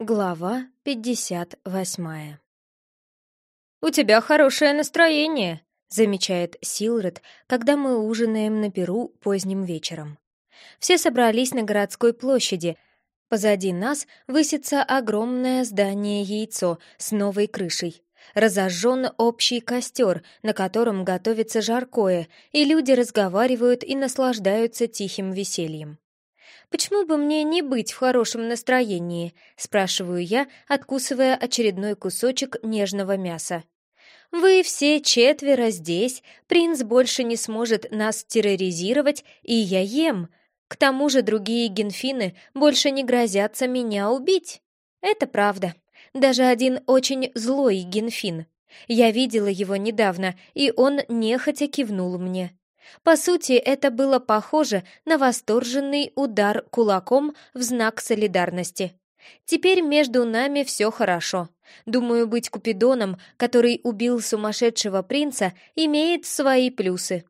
Глава пятьдесят восьмая «У тебя хорошее настроение», — замечает Силред, когда мы ужинаем на Перу поздним вечером. Все собрались на городской площади. Позади нас высится огромное здание-яйцо с новой крышей. Разожжен общий костер, на котором готовится жаркое, и люди разговаривают и наслаждаются тихим весельем. «Почему бы мне не быть в хорошем настроении?» — спрашиваю я, откусывая очередной кусочек нежного мяса. «Вы все четверо здесь, принц больше не сможет нас терроризировать, и я ем. К тому же другие генфины больше не грозятся меня убить». Это правда. Даже один очень злой генфин. Я видела его недавно, и он нехотя кивнул мне. По сути, это было похоже на восторженный удар кулаком в знак солидарности. Теперь между нами все хорошо. Думаю, быть Купидоном, который убил сумасшедшего принца, имеет свои плюсы.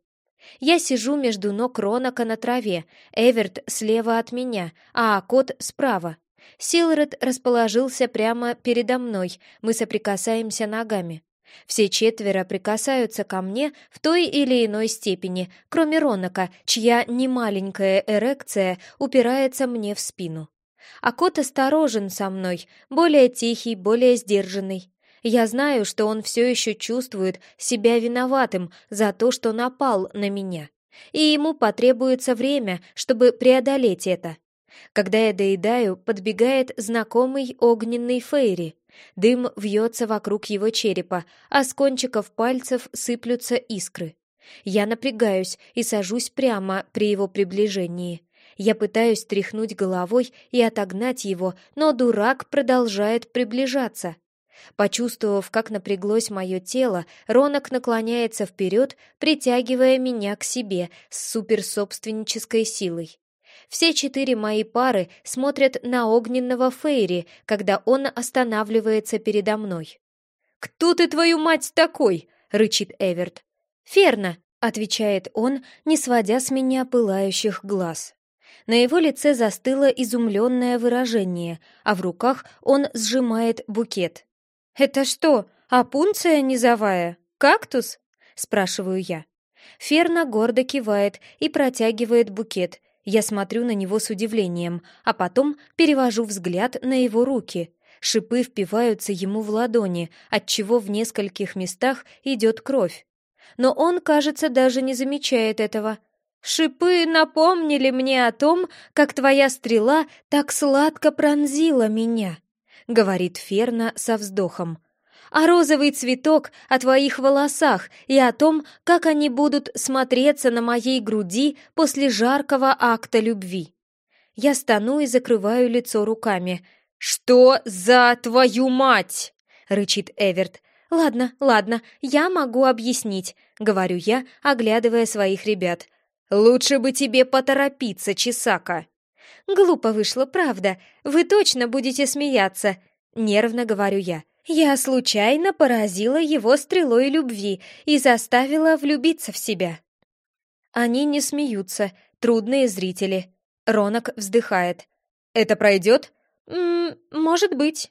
Я сижу между ног Ронака на траве, Эверт слева от меня, а кот справа. Силред расположился прямо передо мной, мы соприкасаемся ногами. Все четверо прикасаются ко мне в той или иной степени, кроме Ронака, чья немаленькая эрекция упирается мне в спину. А кот осторожен со мной, более тихий, более сдержанный. Я знаю, что он все еще чувствует себя виноватым за то, что напал на меня. И ему потребуется время, чтобы преодолеть это. Когда я доедаю, подбегает знакомый огненный Фейри. Дым вьется вокруг его черепа, а с кончиков пальцев сыплются искры. Я напрягаюсь и сажусь прямо при его приближении. Я пытаюсь тряхнуть головой и отогнать его, но дурак продолжает приближаться. Почувствовав, как напряглось мое тело, Ронок наклоняется вперед, притягивая меня к себе с суперсобственнической силой. Все четыре мои пары смотрят на огненного Фейри, когда он останавливается передо мной. «Кто ты, твою мать, такой?» — рычит Эверт. «Ферна», — отвечает он, не сводя с меня пылающих глаз. На его лице застыло изумленное выражение, а в руках он сжимает букет. «Это что, опунция низовая? Кактус?» — спрашиваю я. Ферна гордо кивает и протягивает букет, я смотрю на него с удивлением, а потом перевожу взгляд на его руки. Шипы впиваются ему в ладони, отчего в нескольких местах идет кровь. Но он, кажется, даже не замечает этого. «Шипы напомнили мне о том, как твоя стрела так сладко пронзила меня», — говорит Ферна со вздохом а розовый цветок о твоих волосах и о том, как они будут смотреться на моей груди после жаркого акта любви. Я стану и закрываю лицо руками. «Что за твою мать?» — рычит Эверт. «Ладно, ладно, я могу объяснить», — говорю я, оглядывая своих ребят. «Лучше бы тебе поторопиться, Чесака». «Глупо вышло, правда. Вы точно будете смеяться», — нервно говорю я. Я случайно поразила его стрелой любви и заставила влюбиться в себя. Они не смеются, трудные зрители. Ронок вздыхает. «Это пройдет?» М -м, «Может быть».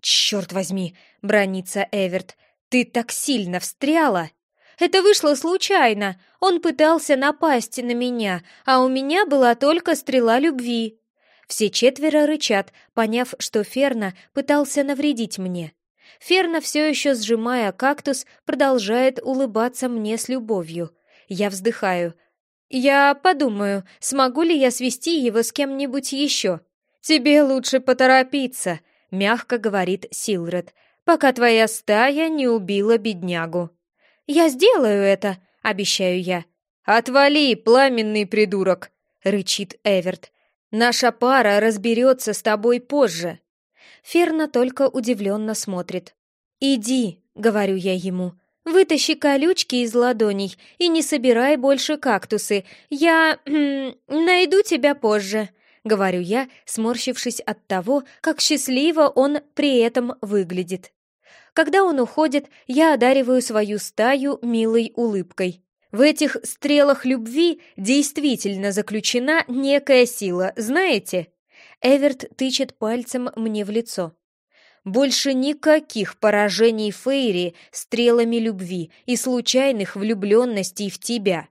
«Черт возьми!» — бронится Эверт. «Ты так сильно встряла!» «Это вышло случайно. Он пытался напасть на меня, а у меня была только стрела любви». Все четверо рычат, поняв, что Ферна пытался навредить мне. Ферна, все еще сжимая кактус, продолжает улыбаться мне с любовью. Я вздыхаю. «Я подумаю, смогу ли я свести его с кем-нибудь еще?» «Тебе лучше поторопиться», — мягко говорит Силред, «пока твоя стая не убила беднягу». «Я сделаю это», — обещаю я. «Отвали, пламенный придурок», — рычит Эверт. «Наша пара разберется с тобой позже». Ферна только удивленно смотрит. «Иди», — говорю я ему, — «вытащи колючки из ладоней и не собирай больше кактусы. Я... найду тебя позже», — говорю я, сморщившись от того, как счастливо он при этом выглядит. Когда он уходит, я одариваю свою стаю милой улыбкой. В этих стрелах любви действительно заключена некая сила, знаете? Эверт тычет пальцем мне в лицо. Больше никаких поражений Фейри стрелами любви и случайных влюбленностей в тебя.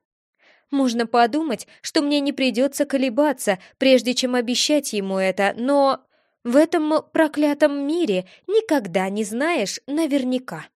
Можно подумать, что мне не придется колебаться, прежде чем обещать ему это, но в этом проклятом мире никогда не знаешь наверняка.